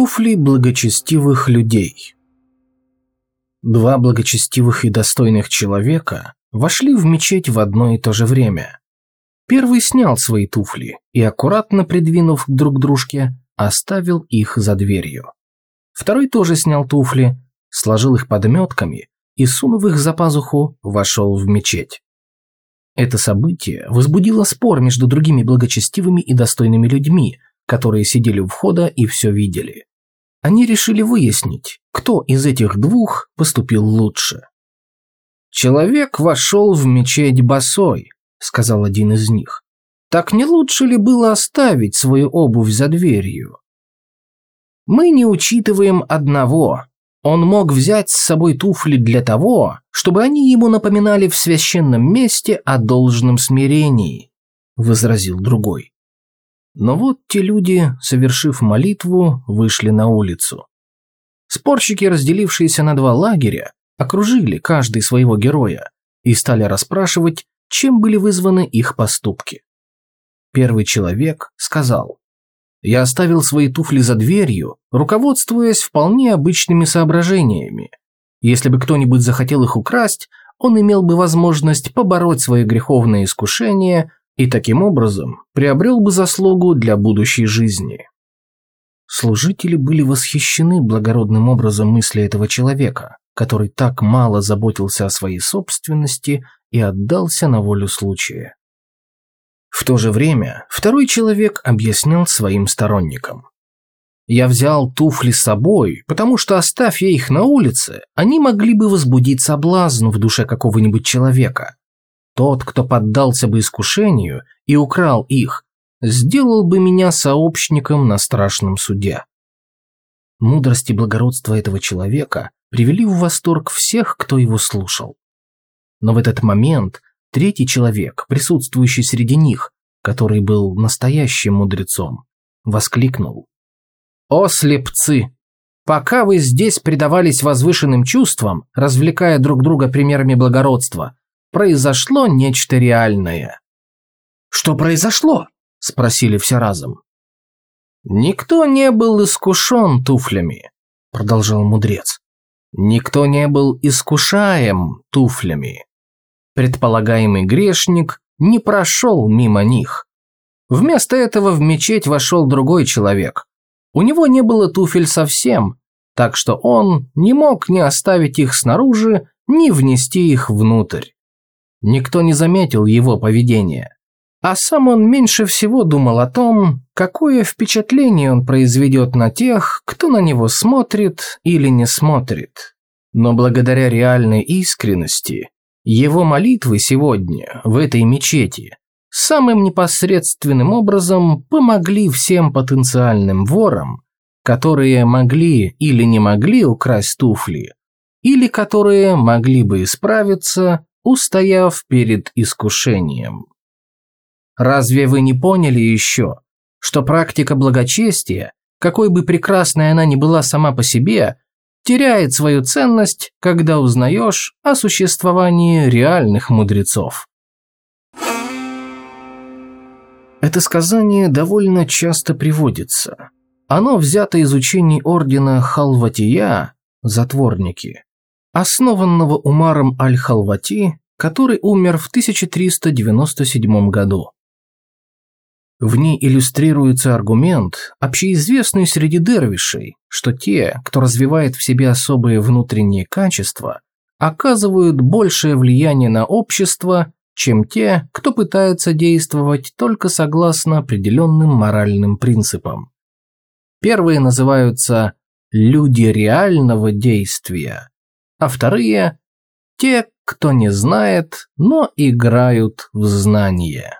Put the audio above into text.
Туфли благочестивых людей Два благочестивых и достойных человека вошли в мечеть в одно и то же время. Первый снял свои туфли и, аккуратно придвинув друг к дружке, оставил их за дверью. Второй тоже снял туфли, сложил их подметками и, сунув их за пазуху, вошел в мечеть. Это событие возбудило спор между другими благочестивыми и достойными людьми, которые сидели у входа и все видели. Они решили выяснить, кто из этих двух поступил лучше. «Человек вошел в мечеть босой», — сказал один из них. «Так не лучше ли было оставить свою обувь за дверью?» «Мы не учитываем одного. Он мог взять с собой туфли для того, чтобы они ему напоминали в священном месте о должном смирении», — возразил другой. Но вот те люди, совершив молитву, вышли на улицу. Спорщики, разделившиеся на два лагеря, окружили каждый своего героя и стали расспрашивать, чем были вызваны их поступки. Первый человек сказал, «Я оставил свои туфли за дверью, руководствуясь вполне обычными соображениями. Если бы кто-нибудь захотел их украсть, он имел бы возможность побороть свое греховное искушение и таким образом приобрел бы заслугу для будущей жизни. Служители были восхищены благородным образом мысли этого человека, который так мало заботился о своей собственности и отдался на волю случая. В то же время второй человек объяснял своим сторонникам. «Я взял туфли с собой, потому что, оставь я их на улице, они могли бы возбудить соблазн в душе какого-нибудь человека, тот, кто поддался бы искушению и украл их, сделал бы меня сообщником на страшном суде. Мудрость и благородство этого человека привели в восторг всех, кто его слушал. Но в этот момент третий человек, присутствующий среди них, который был настоящим мудрецом, воскликнул. «О, слепцы! Пока вы здесь предавались возвышенным чувствам, развлекая друг друга примерами благородства, произошло нечто реальное. «Что произошло?» – спросили все разом. «Никто не был искушен туфлями», – продолжал мудрец. «Никто не был искушаем туфлями. Предполагаемый грешник не прошел мимо них. Вместо этого в мечеть вошел другой человек. У него не было туфель совсем, так что он не мог ни оставить их снаружи, ни внести их внутрь. Никто не заметил его поведения. А сам он меньше всего думал о том, какое впечатление он произведет на тех, кто на него смотрит или не смотрит. Но благодаря реальной искренности, его молитвы сегодня в этой мечети самым непосредственным образом помогли всем потенциальным ворам, которые могли или не могли украсть туфли, или которые могли бы исправиться устояв перед искушением. Разве вы не поняли еще, что практика благочестия, какой бы прекрасной она ни была сама по себе, теряет свою ценность, когда узнаешь о существовании реальных мудрецов? Это сказание довольно часто приводится. Оно взято из учений ордена Халватия, затворники, основанного Умаром Аль-Халвати, который умер в 1397 году. В ней иллюстрируется аргумент, общеизвестный среди дервишей, что те, кто развивает в себе особые внутренние качества, оказывают большее влияние на общество, чем те, кто пытается действовать только согласно определенным моральным принципам. Первые называются «люди реального действия», а вторые – те, кто не знает, но играют в знание.